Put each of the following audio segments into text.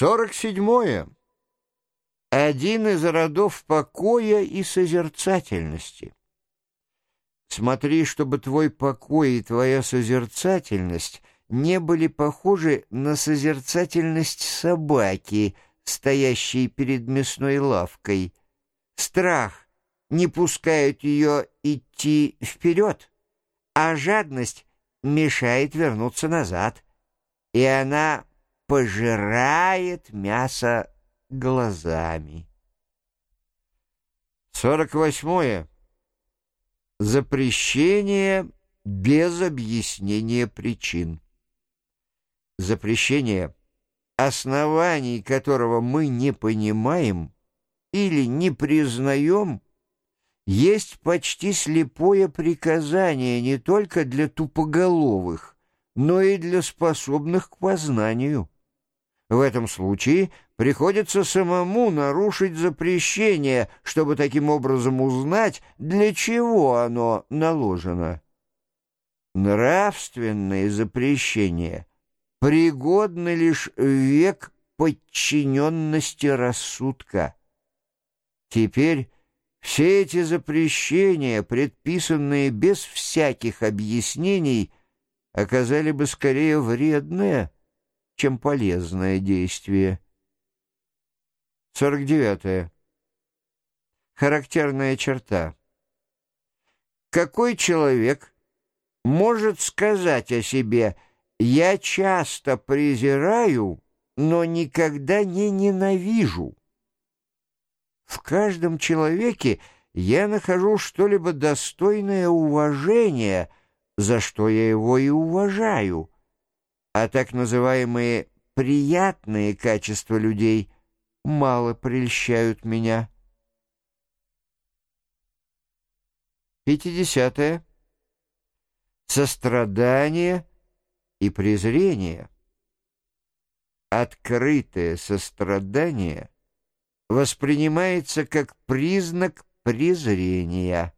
Сорок седьмое. Один из родов покоя и созерцательности. Смотри, чтобы твой покой и твоя созерцательность не были похожи на созерцательность собаки, стоящей перед мясной лавкой. Страх не пускает ее идти вперед, а жадность мешает вернуться назад, и она пожирает мясо глазами. Сорок восьмое. Запрещение без объяснения причин. Запрещение, оснований которого мы не понимаем или не признаем, есть почти слепое приказание не только для тупоголовых, но и для способных к познанию. В этом случае приходится самому нарушить запрещение, чтобы таким образом узнать, для чего оно наложено. Нравственные запрещения пригодны лишь век подчиненности рассудка. Теперь все эти запрещения, предписанные без всяких объяснений, оказали бы скорее вредное, чем полезное действие. 49. Характерная черта. Какой человек может сказать о себе «я часто презираю, но никогда не ненавижу»? В каждом человеке я нахожу что-либо достойное уважения, за что я его и уважаю — а так называемые «приятные качества людей» мало прельщают меня. 50. Сострадание и презрение. Открытое сострадание воспринимается как признак презрения,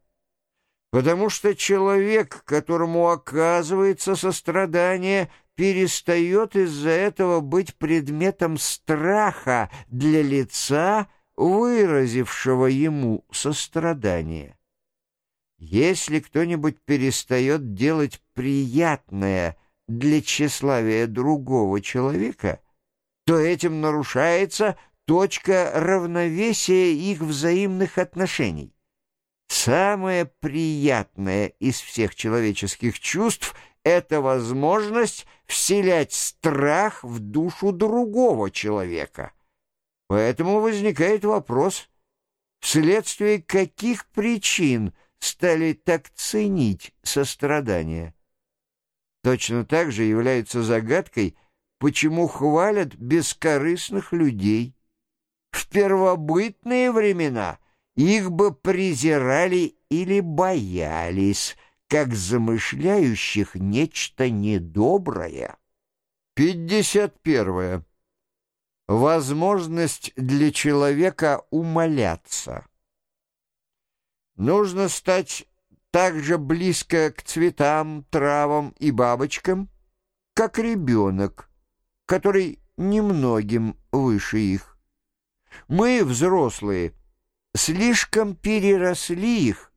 потому что человек, которому оказывается сострадание – перестает из-за этого быть предметом страха для лица, выразившего ему сострадание. Если кто-нибудь перестает делать приятное для тщеславия другого человека, то этим нарушается точка равновесия их взаимных отношений. Самое приятное из всех человеческих чувств — это возможность вселять страх в душу другого человека. Поэтому возникает вопрос, вследствие каких причин стали так ценить сострадание. Точно так же является загадкой, почему хвалят бескорыстных людей. В первобытные времена их бы презирали или боялись, как замышляющих нечто недоброе. 51. Возможность для человека умоляться. Нужно стать так же близко к цветам, травам и бабочкам, как ребенок, который немногим выше их. Мы, взрослые, слишком переросли их,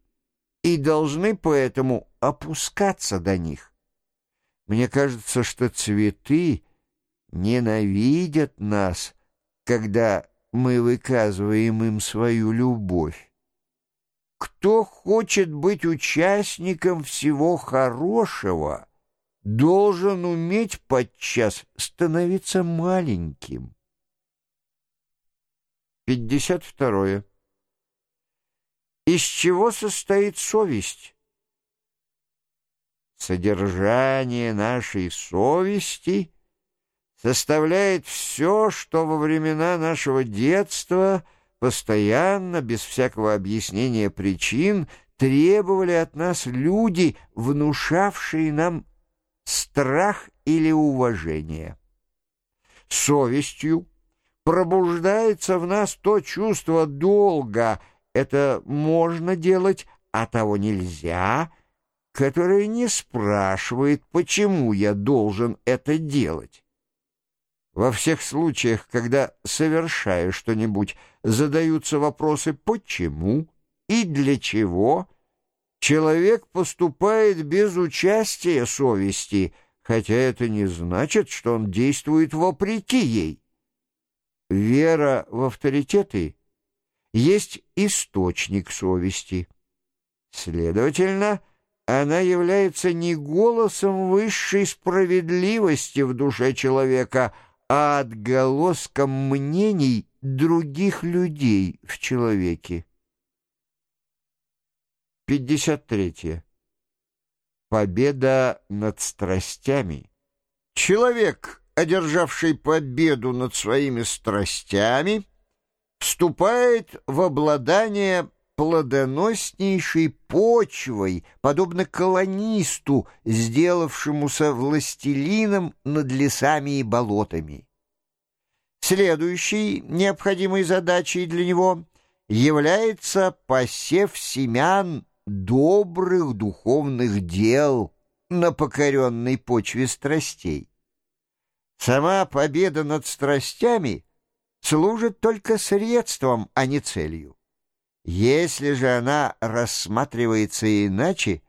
и должны поэтому опускаться до них. Мне кажется, что цветы ненавидят нас, когда мы выказываем им свою любовь. Кто хочет быть участником всего хорошего, должен уметь подчас становиться маленьким. 52. Из чего состоит совесть? Содержание нашей совести составляет все, что во времена нашего детства постоянно, без всякого объяснения причин, требовали от нас люди, внушавшие нам страх или уважение. Совестью пробуждается в нас то чувство долга — это можно делать, а того нельзя, которая не спрашивает, почему я должен это делать. Во всех случаях, когда, совершая что-нибудь, задаются вопросы «почему» и «для чего», человек поступает без участия совести, хотя это не значит, что он действует вопреки ей. Вера в авторитеты есть источник совести. Следовательно, она является не голосом высшей справедливости в душе человека, а отголоском мнений других людей в человеке. 53. Победа над страстями. Человек, одержавший победу над своими страстями, вступает в обладание плодоноснейшей почвой, подобно колонисту, сделавшемуся властелином над лесами и болотами. Следующей необходимой задачей для него является посев семян добрых духовных дел на покоренной почве страстей. Сама победа над страстями служит только средством, а не целью. Если же она рассматривается иначе,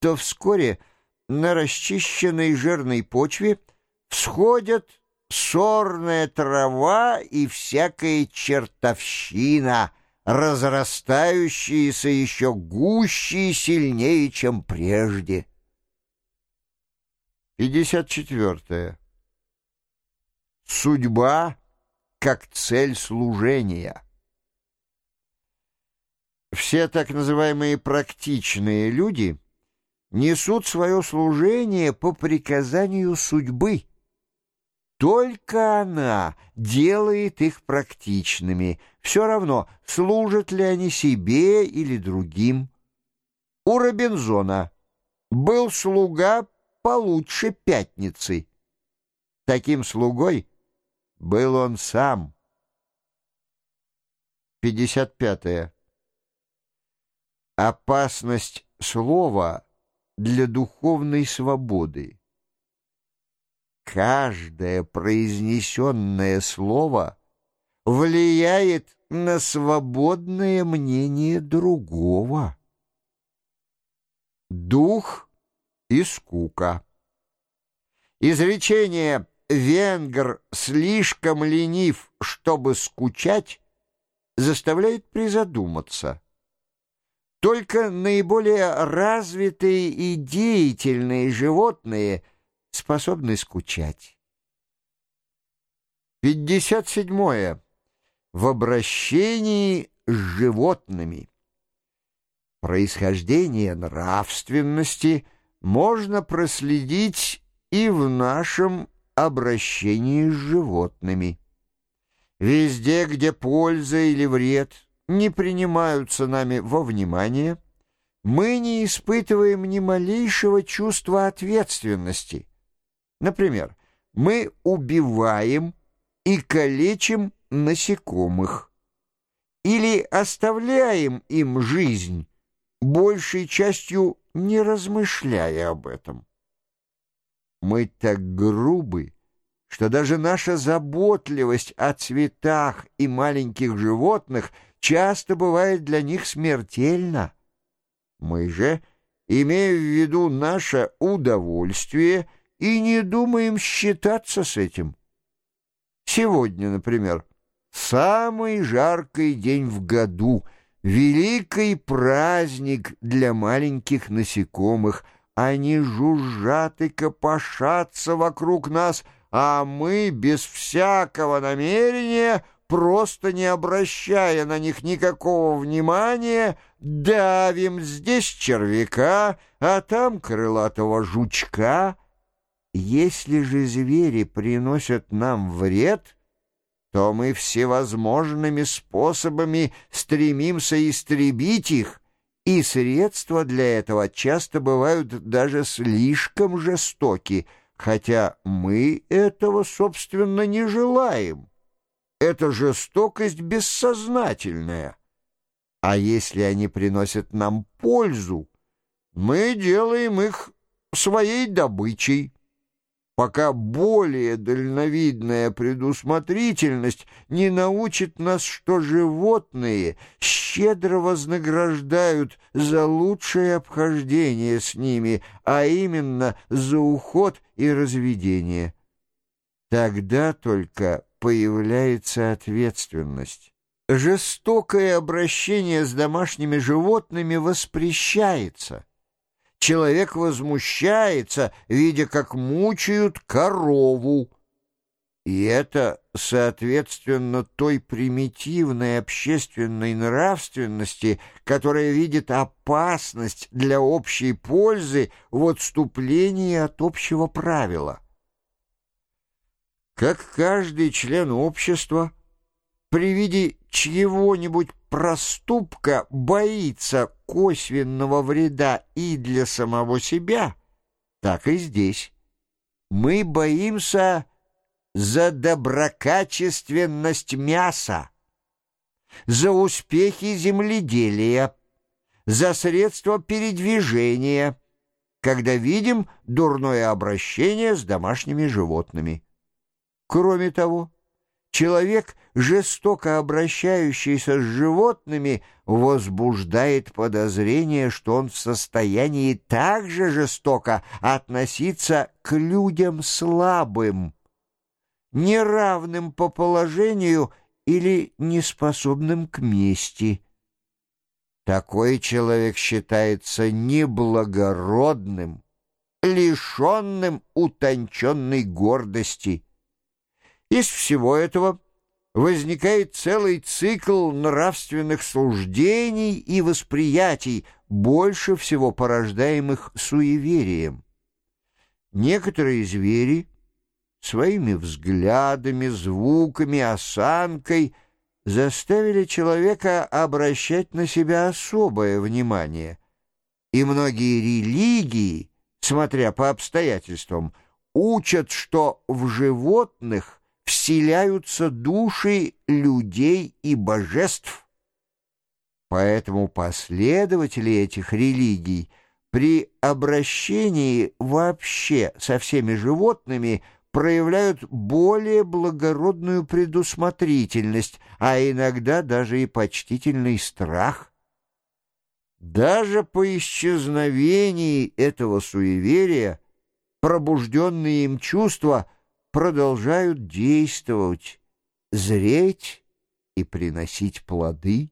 то вскоре на расчищенной жирной почве всходят сорная трава и всякая чертовщина, разрастающиеся еще гуще и сильнее, чем прежде. 54. Судьба как цель служения. Все так называемые практичные люди несут свое служение по приказанию судьбы. Только она делает их практичными, все равно, служат ли они себе или другим. У Робинзона был слуга получше пятницы. Таким слугой был он сам. 55. -е. Опасность слова для духовной свободы. Каждое произнесенное слово влияет на свободное мнение другого. Дух и скука. Изречение «венгр слишком ленив, чтобы скучать» заставляет призадуматься – только наиболее развитые и деятельные животные способны скучать. 57. В обращении с животными. Происхождение нравственности можно проследить и в нашем обращении с животными. Везде, где польза или вред – не принимаются нами во внимание, мы не испытываем ни малейшего чувства ответственности. Например, мы убиваем и калечим насекомых или оставляем им жизнь, большей частью не размышляя об этом. Мы так грубы, что даже наша заботливость о цветах и маленьких животных — часто бывает для них смертельно. Мы же, имея в виду наше удовольствие, и не думаем считаться с этим. Сегодня, например, самый жаркий день в году, великий праздник для маленьких насекомых. Они жужжат и копошатся вокруг нас, а мы без всякого намерения — просто не обращая на них никакого внимания, давим здесь червяка, а там крылатого жучка. Если же звери приносят нам вред, то мы всевозможными способами стремимся истребить их, и средства для этого часто бывают даже слишком жестоки, хотя мы этого, собственно, не желаем это жестокость бессознательная. А если они приносят нам пользу, мы делаем их своей добычей. Пока более дальновидная предусмотрительность не научит нас, что животные щедро вознаграждают за лучшее обхождение с ними, а именно за уход и разведение. Тогда только появляется ответственность. Жестокое обращение с домашними животными воспрещается. Человек возмущается, видя, как мучают корову. И это, соответственно, той примитивной общественной нравственности, которая видит опасность для общей пользы в отступлении от общего правила. Как каждый член общества при виде чьего-нибудь проступка боится косвенного вреда и для самого себя, так и здесь. Мы боимся за доброкачественность мяса, за успехи земледелия, за средства передвижения, когда видим дурное обращение с домашними животными. Кроме того, человек, жестоко обращающийся с животными, возбуждает подозрение, что он в состоянии также жестоко относиться к людям слабым, неравным по положению или неспособным к мести. Такой человек считается неблагородным, лишенным утонченной гордости, из всего этого возникает целый цикл нравственных суждений и восприятий, больше всего порождаемых суеверием. Некоторые звери своими взглядами, звуками, осанкой заставили человека обращать на себя особое внимание. И многие религии, смотря по обстоятельствам, учат, что в животных вселяются души людей и божеств. Поэтому последователи этих религий при обращении вообще со всеми животными проявляют более благородную предусмотрительность, а иногда даже и почтительный страх. Даже по исчезновении этого суеверия пробужденные им чувства – продолжают действовать, зреть и приносить плоды.